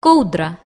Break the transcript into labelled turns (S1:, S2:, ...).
S1: коудра